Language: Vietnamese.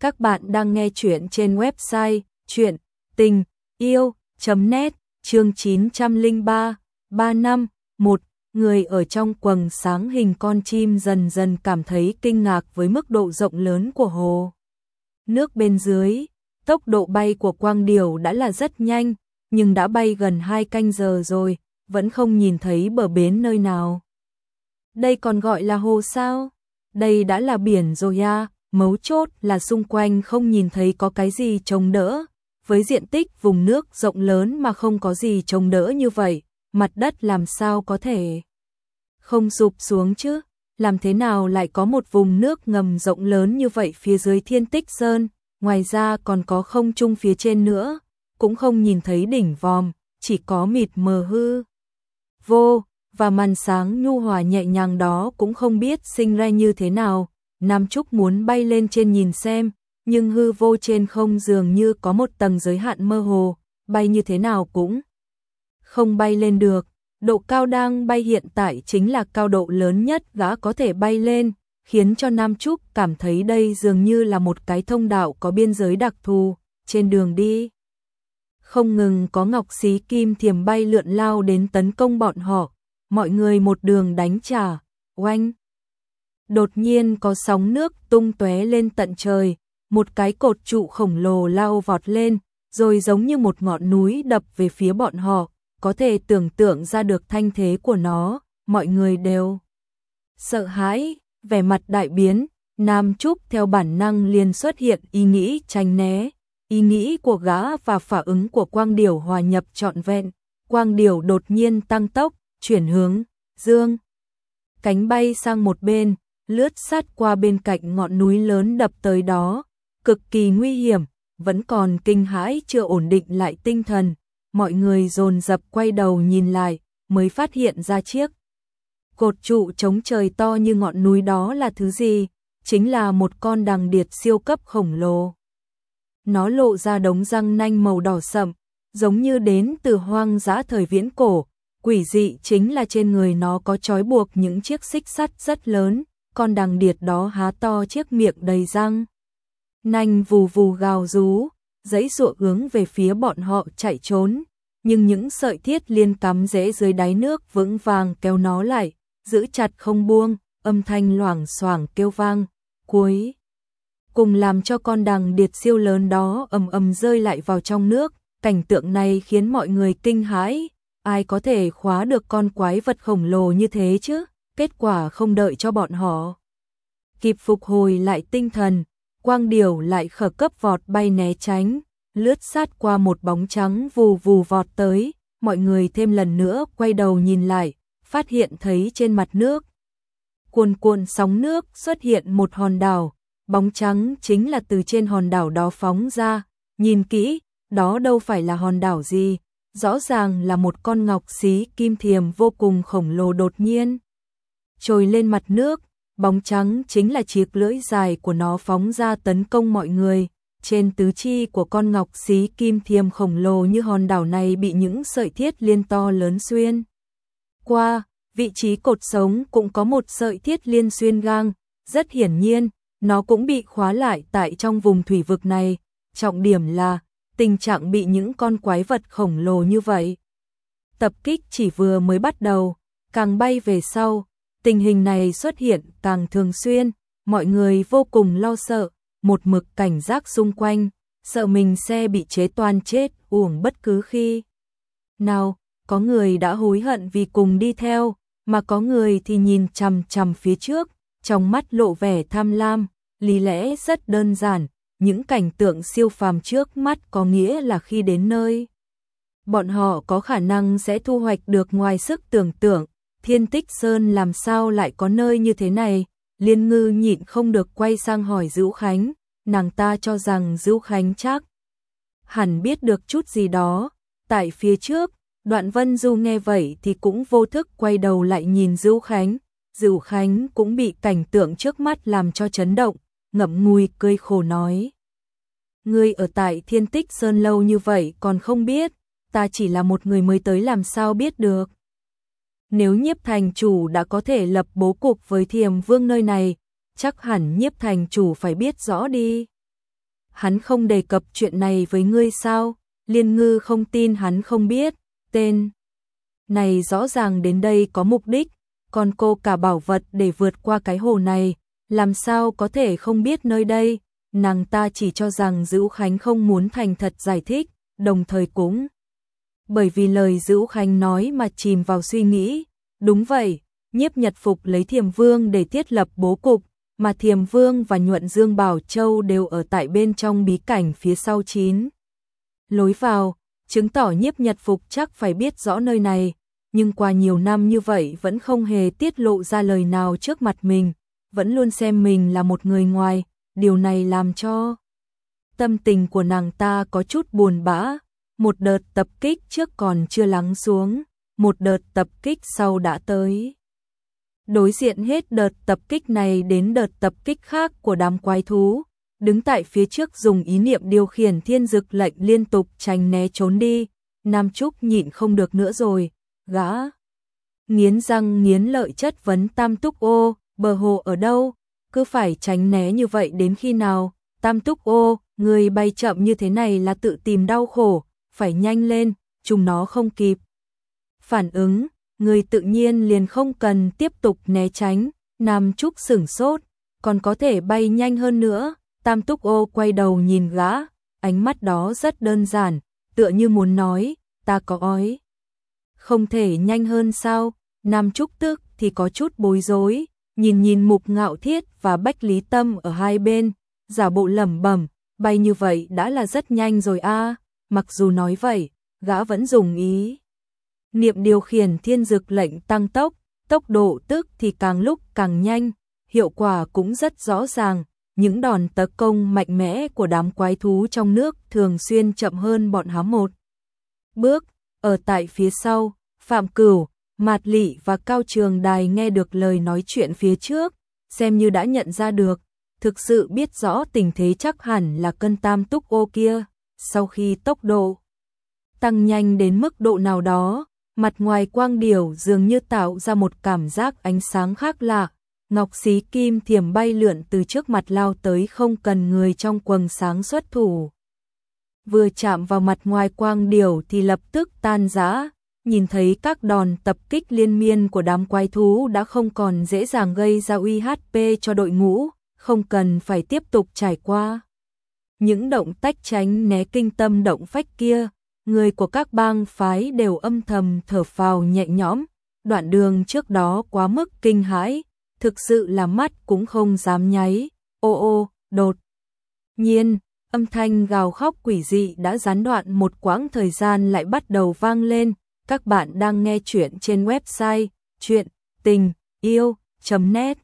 Các bạn đang nghe chuyện trên website chuyện tình yêu.net chương 903 3 năm 1 Người ở trong quầng sáng hình con chim dần dần cảm thấy kinh ngạc với mức độ rộng lớn của hồ. Nước bên dưới, tốc độ bay của quang điều đã là rất nhanh, nhưng đã bay gần 2 canh giờ rồi, vẫn không nhìn thấy bờ bến nơi nào. Đây còn gọi là hồ sao? Đây đã là biển rồi à, mấu chốt là xung quanh không nhìn thấy có cái gì chống đỡ. Với diện tích vùng nước rộng lớn mà không có gì chống đỡ như vậy, mặt đất làm sao có thể không sụp xuống chứ? Làm thế nào lại có một vùng nước ngầm rộng lớn như vậy phía dưới thiên tích sơn, ngoài ra còn có không trung phía trên nữa, cũng không nhìn thấy đỉnh vòm, chỉ có mịt mờ hư. Vô, và màn sáng nhu hòa nhẹ nhàng đó cũng không biết sinh ra như thế nào. Nam Trúc muốn bay lên trên nhìn xem, nhưng hư vô trên không dường như có một tầng giới hạn mơ hồ, bay như thế nào cũng không bay lên được. Độ cao đang bay hiện tại chính là cao độ lớn nhất gã có thể bay lên, khiến cho Nam Trúc cảm thấy đây dường như là một cái thông đạo có biên giới đặc thù, trên đường đi. Không ngừng có ngọc xí kim thiềm bay lượn lao đến tấn công bọn họ, mọi người một đường đánh trả, oanh. Đột nhiên có sóng nước tung tóe lên tận trời, một cái cột trụ khổng lồ lao vọt lên, rồi giống như một ngọn núi đập về phía bọn họ, có thể tưởng tượng ra được thanh thế của nó, mọi người đều sợ hãi, vẻ mặt đại biến, Nam Trúc theo bản năng liền xuất hiện ý nghĩ tranh né, ý nghĩ của gã và phản ứng của Quang Điểu hòa nhập trọn vẹn, Quang Điểu đột nhiên tăng tốc, chuyển hướng, dương. Cánh bay sang một bên, lướt sát qua bên cạnh ngọn núi lớn đập tới đó, cực kỳ nguy hiểm, vẫn còn kinh hãi chưa ổn định lại tinh thần, mọi người dồn dập quay đầu nhìn lại, mới phát hiện ra chiếc cột trụ chống trời to như ngọn núi đó là thứ gì, chính là một con đằng điệt siêu cấp khổng lồ. Nó lộ ra đống răng nanh màu đỏ sậm, giống như đến từ hoang dã thời viễn cổ, quỷ dị chính là trên người nó có trói buộc những chiếc xích sắt rất lớn, con đằng điệt đó há to chiếc miệng đầy răng. Nanh vù vù gào rú, giấy ruộng hướng về phía bọn họ chạy trốn, nhưng những sợi thiết liên cắm rễ dưới đáy nước vững vàng kéo nó lại, giữ chặt không buông, âm thanh loảng xoảng kêu vang, cuối. Cùng làm cho con đằng điệt siêu lớn đó ầm ầm rơi lại vào trong nước, cảnh tượng này khiến mọi người kinh hãi, ai có thể khóa được con quái vật khổng lồ như thế chứ, kết quả không đợi cho bọn họ. Kịp phục hồi lại tinh thần, quang điều lại khở cấp vọt bay né tránh, lướt sát qua một bóng trắng vù vù vọt tới, mọi người thêm lần nữa quay đầu nhìn lại, phát hiện thấy trên mặt nước. Cuồn cuộn sóng nước xuất hiện một hòn đảo, bóng trắng chính là từ trên hòn đảo đó phóng ra, nhìn kỹ, đó đâu phải là hòn đảo gì, rõ ràng là một con ngọc xí kim thiềm vô cùng khổng lồ đột nhiên. Trồi lên mặt nước, bóng trắng chính là chiếc lưỡi dài của nó phóng ra tấn công mọi người. Trên tứ chi của con ngọc xí kim thiềm khổng lồ như hòn đảo này bị những sợi thiết liên to lớn xuyên. Qua, vị trí cột sống cũng có một sợi thiết liên xuyên gang, rất hiển nhiên, nó cũng bị khóa lại tại trong vùng thủy vực này. Trọng điểm là, tình trạng bị những con quái vật khổng lồ như vậy. Tập kích chỉ vừa mới bắt đầu, càng bay về sau, tình hình này xuất hiện càng thường xuyên, mọi người vô cùng lo sợ, một mực cảnh giác xung quanh, sợ mình xe bị chế toan chết uổng bất cứ khi. Nào, có người đã hối hận vì cùng đi theo, mà có người thì nhìn chằm chằm phía trước, trong mắt lộ vẻ tham lam, lý lẽ rất đơn giản, những cảnh tượng siêu phàm trước mắt có nghĩa là khi đến nơi. Bọn họ có khả năng sẽ thu hoạch được ngoài sức tưởng tượng, thiên tích sơn làm sao lại có nơi như thế này, liên ngư nhịn không được quay sang hỏi Dữu Khánh, nàng ta cho rằng Dữu Khánh chắc hẳn biết được chút gì đó, tại phía trước, đoạn vân du nghe vậy thì cũng vô thức quay đầu lại nhìn Dữu Khánh, Dữu Khánh cũng bị cảnh tượng trước mắt làm cho chấn động, ngậm ngùi cười khổ nói. Ngươi ở tại thiên tích sơn lâu như vậy còn không biết, ta chỉ là một người mới tới làm sao biết được. Nếu nhiếp thành chủ đã có thể lập bố cục với thiềm vương nơi này, chắc hẳn nhiếp thành chủ phải biết rõ đi. hắn không đề cập chuyện này với ngươi sao? Liên ngư không tin hắn không biết, tên này rõ ràng đến đây có mục đích, còn cô cả bảo vật để vượt qua cái hồ này, làm sao có thể không biết nơi đây, nàng ta chỉ cho rằng Dữ Khánh không muốn thành thật giải thích, đồng thời cũng bởi vì lời Dữ Khánh nói mà chìm vào suy nghĩ, đúng vậy, nhiếp nhật phục lấy thiềm vương để thiết lập bố cục, mà thiềm vương và nhuận dương bảo châu đều ở tại bên trong bí cảnh phía sau chín. Lối vào, chứng tỏ nhiếp nhật phục chắc phải biết rõ nơi này, nhưng qua nhiều năm như vậy vẫn không hề tiết lộ ra lời nào trước mặt mình, vẫn luôn xem mình là một người ngoài, điều này làm cho tâm tình của nàng ta có chút buồn bã, một đợt tập kích trước còn chưa lắng xuống, một đợt tập kích sau đã tới. Đối diện hết đợt tập kích này đến đợt tập kích khác của đám quái thú, đứng tại phía trước dùng ý niệm điều khiển thiên dực lệnh liên tục tránh né trốn đi, Nam Trúc nhịn không được nữa rồi, gã. Nghiến răng nghiến lợi chất vấn Tam Túc ô, bờ hồ ở đâu, cứ phải tránh né như vậy đến khi nào, Tam Túc ô, người bay chậm như thế này là tự tìm đau khổ, phải nhanh lên, chúng nó không kịp. Phản ứng, người tự nhiên liền không cần tiếp tục né tránh, Nam Trúc sửng sốt, còn có thể bay nhanh hơn nữa, Tam Túc ô quay đầu nhìn gã, ánh mắt đó rất đơn giản, tựa như muốn nói, ta có ói. Không thể nhanh hơn sao, Nam Trúc tức thì có chút bối rối, nhìn nhìn mục ngạo thiết và bách lý tâm ở hai bên, giả bộ lẩm bẩm bay như vậy đã là rất nhanh rồi a mặc dù nói vậy, gã vẫn dùng ý. Niệm điều khiển thiên dực lệnh tăng tốc, tốc độ tức thì càng lúc càng nhanh, hiệu quả cũng rất rõ ràng, những đòn tấn công mạnh mẽ của đám quái thú trong nước thường xuyên chậm hơn bọn hám một. Bước, ở tại phía sau, Phạm Cửu, Mạt Lị và Cao Trường Đài nghe được lời nói chuyện phía trước, xem như đã nhận ra được, thực sự biết rõ tình thế chắc hẳn là cân tam túc ô kia, sau khi tốc độ tăng nhanh đến mức độ nào đó, mặt ngoài quang điểu dường như tạo ra một cảm giác ánh sáng khác lạ, ngọc xí kim thiểm bay lượn từ trước mặt lao tới không cần người trong quần sáng xuất thủ. Vừa chạm vào mặt ngoài quang điểu thì lập tức tan rã, nhìn thấy các đòn tập kích liên miên của đám quái thú đã không còn dễ dàng gây ra uy HP cho đội ngũ, không cần phải tiếp tục trải qua. Những động tách tránh né kinh tâm động phách kia, người của các bang phái đều âm thầm thở phào nhẹ nhõm, đoạn đường trước đó quá mức kinh hãi, thực sự là mắt cũng không dám nháy, ô ô, đột. Nhiên, âm thanh gào khóc quỷ dị đã gián đoạn một quãng thời gian lại bắt đầu vang lên, các bạn đang nghe chuyện trên website chuyện tình yêu.net